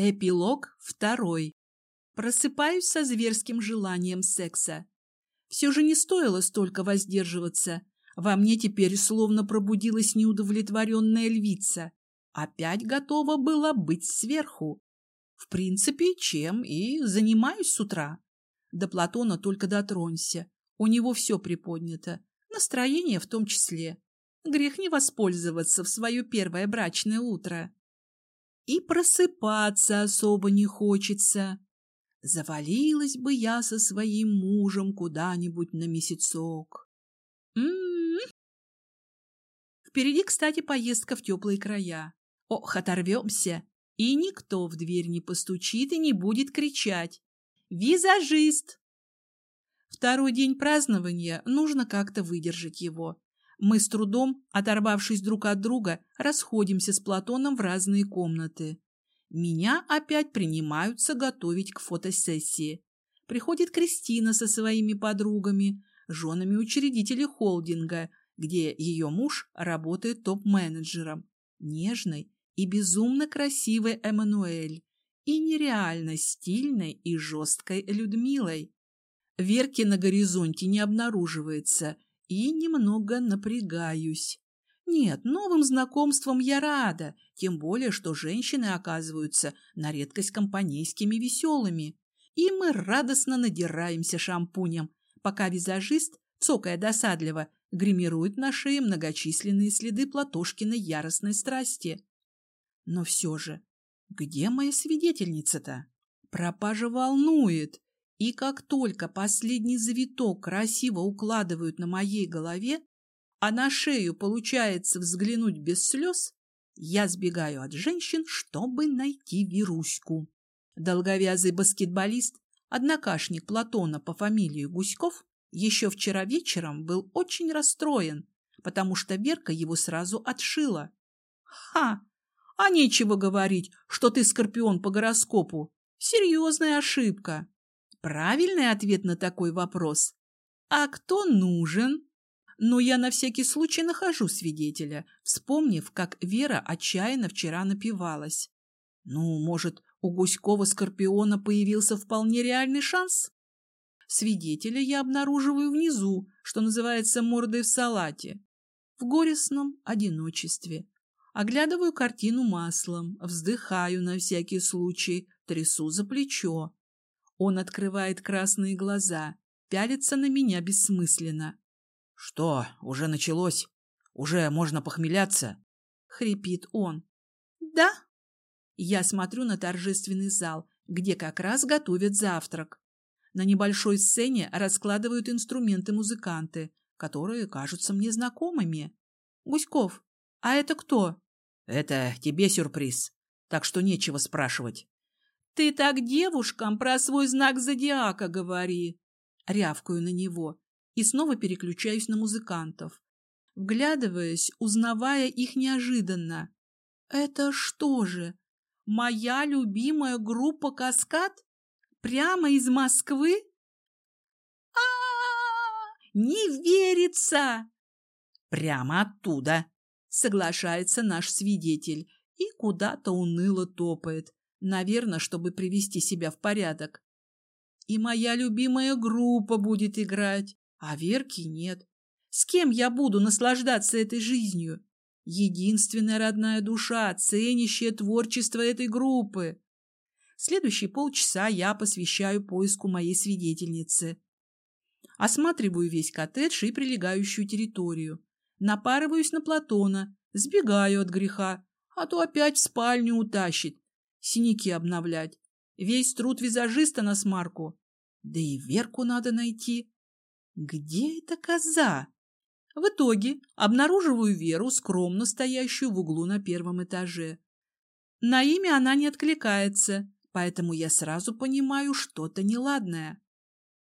Эпилог второй. Просыпаюсь со зверским желанием секса. Все же не стоило столько воздерживаться. Во мне теперь словно пробудилась неудовлетворенная львица. Опять готова была быть сверху. В принципе, чем и занимаюсь с утра. До Платона только дотронься. У него все приподнято. Настроение в том числе. Грех не воспользоваться в свое первое брачное утро. И просыпаться особо не хочется. Завалилась бы я со своим мужем куда-нибудь на месяцок. М -м -м. Впереди, кстати, поездка в теплые края. Ох, оторвемся, и никто в дверь не постучит и не будет кричать. «Визажист!» Второй день празднования, нужно как-то выдержать его. Мы с трудом, оторвавшись друг от друга, расходимся с Платоном в разные комнаты. Меня опять принимаются готовить к фотосессии. Приходит Кристина со своими подругами, женами учредителей холдинга, где ее муж работает топ-менеджером. Нежный и безумно красивой Эммануэль и нереально стильной и жесткой Людмилой. Верки на горизонте не обнаруживается, и немного напрягаюсь. Нет, новым знакомствам я рада, тем более, что женщины оказываются на редкость компанейскими веселыми. И мы радостно надираемся шампунем, пока визажист, цокая досадливо, гримирует на шее многочисленные следы Платошкиной яростной страсти. Но все же, где моя свидетельница-то? Пропажа волнует, и как только последний завиток красиво укладывают на моей голове, а на шею получается взглянуть без слез, я сбегаю от женщин, чтобы найти Вируську. Долговязый баскетболист, однокашник Платона по фамилии Гуськов, еще вчера вечером был очень расстроен, потому что Верка его сразу отшила. Ха! А нечего говорить, что ты скорпион по гороскопу. Серьезная ошибка. Правильный ответ на такой вопрос. А кто нужен? Но я на всякий случай нахожу свидетеля, вспомнив, как Вера отчаянно вчера напивалась. Ну, может, у Гуськова Скорпиона появился вполне реальный шанс? Свидетеля я обнаруживаю внизу, что называется мордой в салате, в горестном одиночестве. Оглядываю картину маслом, вздыхаю на всякий случай, трясу за плечо. Он открывает красные глаза, пялится на меня бессмысленно. — Что, уже началось? Уже можно похмеляться? — хрипит он. — Да. Я смотрю на торжественный зал, где как раз готовят завтрак. На небольшой сцене раскладывают инструменты музыканты, которые кажутся мне знакомыми. — Гуськов, а это кто? — Это тебе сюрприз, так что нечего спрашивать. «Ты так девушкам про свой знак зодиака говори!» Рявкаю на него и снова переключаюсь на музыкантов, вглядываясь, узнавая их неожиданно. «Это что же, моя любимая группа «Каскад»? Прямо из Москвы?» а, -а, -а Не верится!» «Прямо оттуда!» — соглашается наш свидетель и куда-то уныло топает, Наверное, чтобы привести себя в порядок. И моя любимая группа будет играть, а Верки нет. С кем я буду наслаждаться этой жизнью? Единственная родная душа, ценящая творчество этой группы. Следующие полчаса я посвящаю поиску моей свидетельницы. Осматриваю весь коттедж и прилегающую территорию. Напарываюсь на Платона, сбегаю от греха, а то опять в спальню утащит, синяки обновлять. Весь труд визажиста на смарку. Да и Верку надо найти. Где эта коза? В итоге обнаруживаю Веру, скромно стоящую в углу на первом этаже. На имя она не откликается, поэтому я сразу понимаю что-то неладное.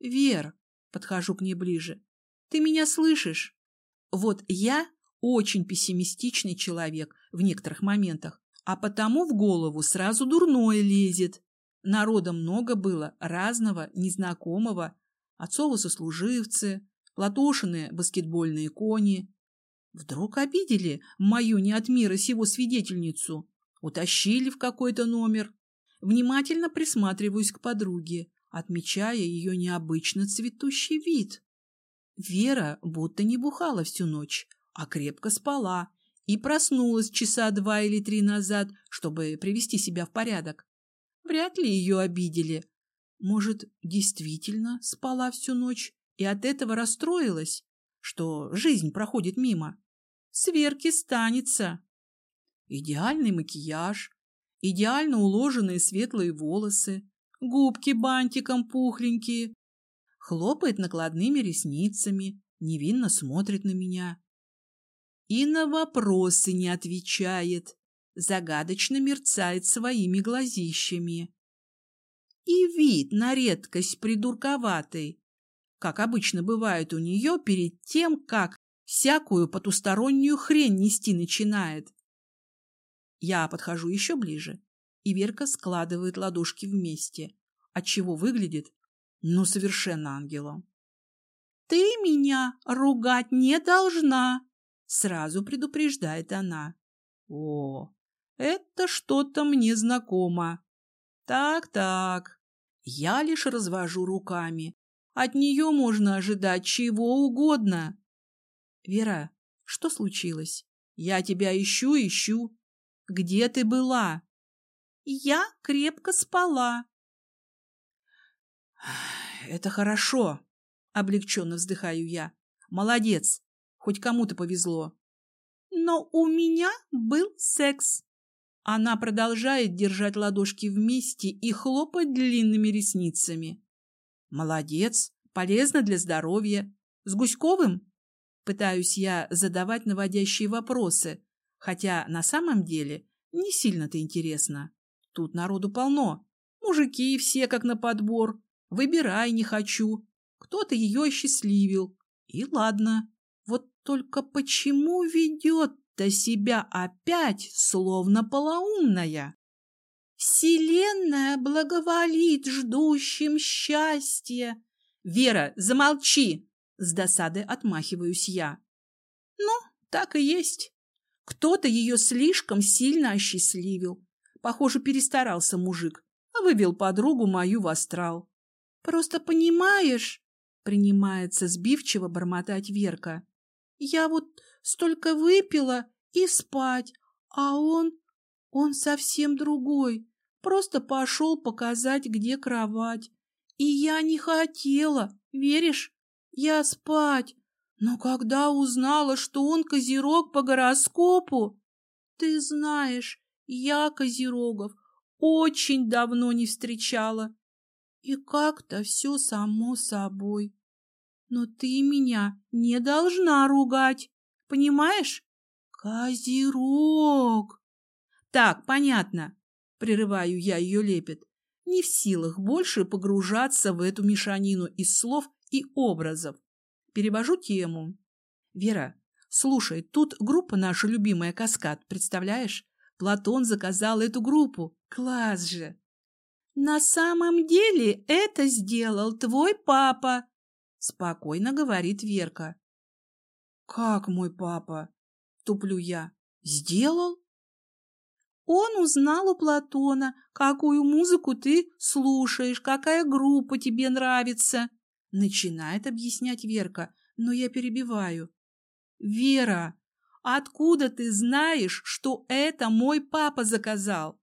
«Вер», — подхожу к ней ближе, — «ты меня слышишь?» Вот я очень пессимистичный человек в некоторых моментах, а потому в голову сразу дурное лезет. Народа много было, разного, незнакомого. Отцовы сослуживцы, Платошины баскетбольные кони. Вдруг обидели мою не от мира сего свидетельницу, утащили в какой-то номер. Внимательно присматриваюсь к подруге, отмечая ее необычно цветущий вид. Вера будто не бухала всю ночь, а крепко спала и проснулась часа два или три назад, чтобы привести себя в порядок. Вряд ли ее обидели. Может, действительно спала всю ночь и от этого расстроилась, что жизнь проходит мимо. Сверки станется. Идеальный макияж, идеально уложенные светлые волосы, губки бантиком пухленькие, хлопает накладными ресницами, невинно смотрит на меня. И на вопросы не отвечает, загадочно мерцает своими глазищами. И вид на редкость придурковатый, как обычно бывает у нее перед тем, как всякую потустороннюю хрень нести начинает. Я подхожу еще ближе, и Верка складывает ладошки вместе, отчего выглядит, ну, совершенно ангелом. «Ты меня ругать не должна!» — сразу предупреждает она. «О, это что-то мне знакомо. Так-так, я лишь развожу руками. От нее можно ожидать чего угодно. Вера, что случилось? Я тебя ищу, ищу. Где ты была? Я крепко спала. Это хорошо, облегченно вздыхаю я. Молодец, хоть кому-то повезло. Но у меня был секс. Она продолжает держать ладошки вместе и хлопать длинными ресницами. Молодец, полезно для здоровья. С Гуськовым? Пытаюсь я задавать наводящие вопросы, хотя на самом деле не сильно-то интересно. Тут народу полно. Мужики все как на подбор. Выбирай не хочу. Кто-то ее осчастливил. И ладно. Только почему ведет-то себя опять словно полоумная? Вселенная благоволит ждущим счастья. Вера, замолчи! С досады отмахиваюсь я. Ну, так и есть. Кто-то ее слишком сильно осчастливил. Похоже, перестарался мужик, вывел подругу мою в астрал. Просто понимаешь, принимается сбивчиво бормотать Верка. Я вот столько выпила и спать, а он... он совсем другой. Просто пошел показать, где кровать. И я не хотела, веришь? Я спать. Но когда узнала, что он козерог по гороскопу... Ты знаешь, я козерогов очень давно не встречала. И как-то все само собой. Но ты меня не должна ругать, понимаешь? Козерог. Так, понятно. Прерываю я ее лепет. Не в силах больше погружаться в эту мешанину из слов и образов. Перевожу тему. Вера, слушай, тут группа наша любимая «Каскад», представляешь? Платон заказал эту группу. Класс же! На самом деле это сделал твой папа, спокойно говорит Верка. Как мой папа? Туплю я. Сделал? Он узнал у Платона, какую музыку ты слушаешь, какая группа тебе нравится. Начинает объяснять Верка, но я перебиваю. Вера, откуда ты знаешь, что это мой папа заказал?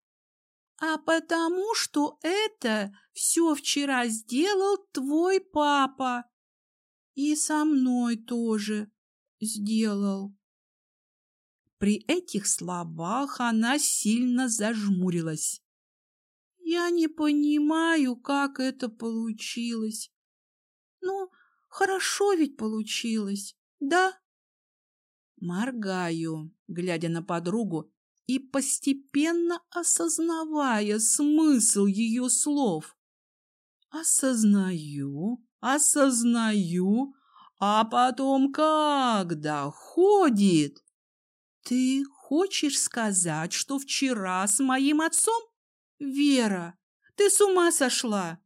А потому что это все вчера сделал твой папа. И со мной тоже сделал. При этих словах она сильно зажмурилась. Я не понимаю, как это получилось. Ну, хорошо ведь получилось, да? Моргаю, глядя на подругу и постепенно осознавая смысл ее слов. Осознаю, осознаю, а потом как доходит. Ты хочешь сказать, что вчера с моим отцом? Вера, ты с ума сошла?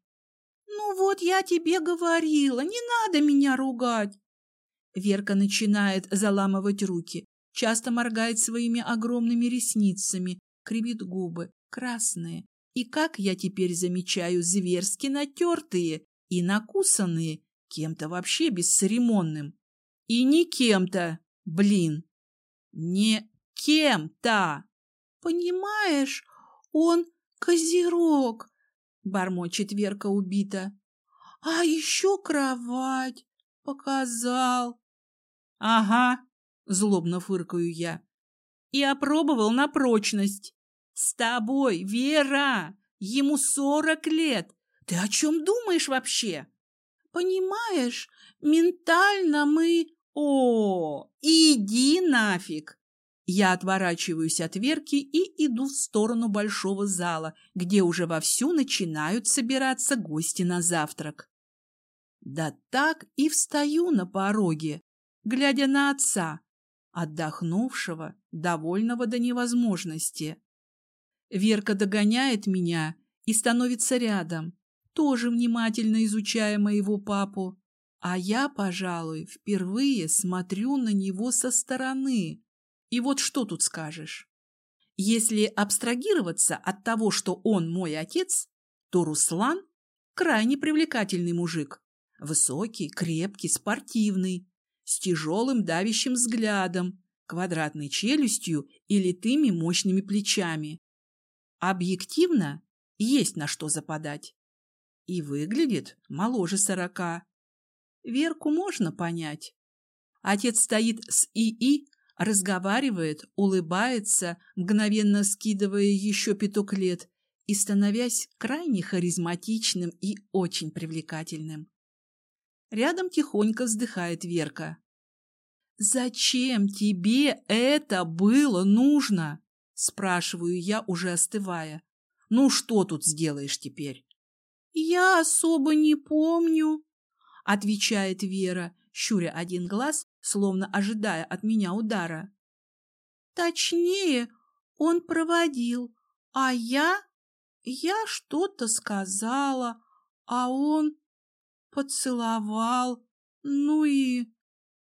Ну вот я тебе говорила, не надо меня ругать. Верка начинает заламывать руки, часто моргает своими огромными ресницами, кривит губы, красные, И как я теперь замечаю, зверски натертые и накусанные кем-то вообще бесцеремонным. И не кем-то, блин, не кем-то. Понимаешь, он козерог, бормочет Верка убита. А еще кровать показал. Ага, злобно фыркаю я. И опробовал на прочность. С тобой, Вера, ему сорок лет. Ты о чем думаешь вообще? Понимаешь, ментально мы... О, иди нафиг! Я отворачиваюсь от Верки и иду в сторону большого зала, где уже вовсю начинают собираться гости на завтрак. Да так и встаю на пороге, глядя на отца, отдохнувшего, довольного до невозможности. Верка догоняет меня и становится рядом, тоже внимательно изучая моего папу, а я, пожалуй, впервые смотрю на него со стороны. И вот что тут скажешь? Если абстрагироваться от того, что он мой отец, то Руслан крайне привлекательный мужик. Высокий, крепкий, спортивный, с тяжелым давящим взглядом, квадратной челюстью и литыми мощными плечами. Объективно есть на что западать. И выглядит моложе сорока. Верку можно понять. Отец стоит с ИИ, разговаривает, улыбается, мгновенно скидывая еще пяток лет и становясь крайне харизматичным и очень привлекательным. Рядом тихонько вздыхает Верка. «Зачем тебе это было нужно?» Спрашиваю я, уже остывая. «Ну что тут сделаешь теперь?» «Я особо не помню», — отвечает Вера, щуря один глаз, словно ожидая от меня удара. «Точнее, он проводил, а я... Я что-то сказала, а он поцеловал, ну и...»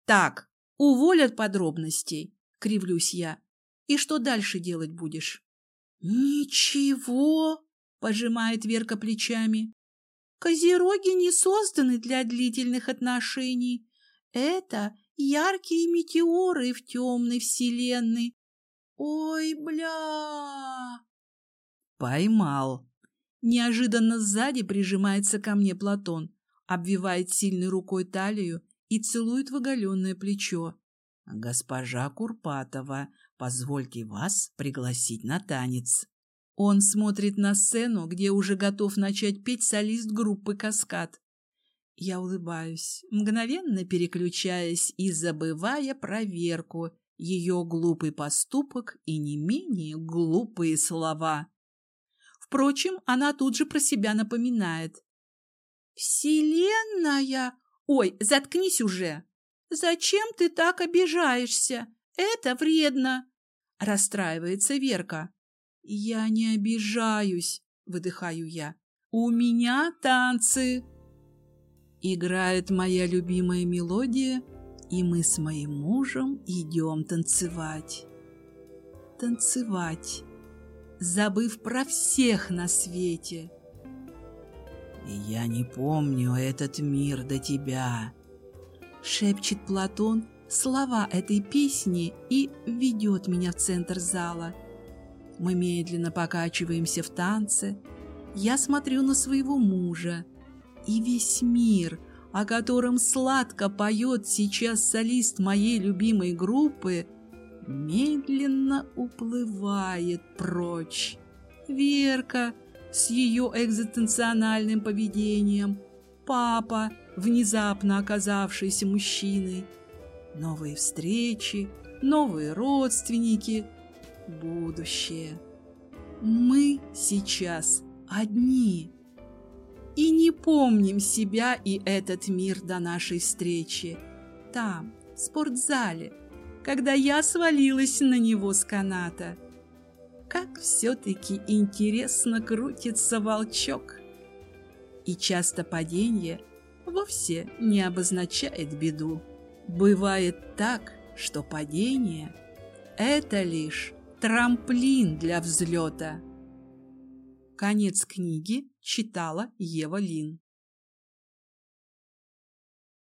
«Так, уволят подробностей», — кривлюсь я. «И что дальше делать будешь?» «Ничего», — пожимает Верка плечами. Козероги не созданы для длительных отношений. Это яркие метеоры в темной вселенной. Ой, бля! Поймал. Неожиданно сзади прижимается ко мне Платон, обвивает сильной рукой талию и целует в оголенное плечо. «Госпожа Курпатова, позвольте вас пригласить на танец». Он смотрит на сцену, где уже готов начать петь солист группы «Каскад». Я улыбаюсь, мгновенно переключаясь и забывая проверку, ее глупый поступок и не менее глупые слова. Впрочем, она тут же про себя напоминает. «Вселенная! Ой, заткнись уже! Зачем ты так обижаешься? Это вредно!» Расстраивается Верка. «Я не обижаюсь», — выдыхаю я. «У меня танцы». Играет моя любимая мелодия, и мы с моим мужем идем танцевать. Танцевать, забыв про всех на свете. «Я не помню этот мир до тебя», — шепчет Платон слова этой песни и ведет меня в центр зала — мы медленно покачиваемся в танце. Я смотрю на своего мужа. И весь мир, о котором сладко поет сейчас солист моей любимой группы, медленно уплывает прочь. Верка с ее экзистенциональным поведением, папа, внезапно оказавшийся мужчиной, новые встречи, новые родственники — будущее. Мы сейчас одни и не помним себя и этот мир до нашей встречи. Там, в спортзале, когда я свалилась на него с каната. Как все-таки интересно крутится волчок. И часто падение вовсе не обозначает беду. Бывает так, что падение – это лишь трамплин для взлета. Конец книги читала Ева Лин.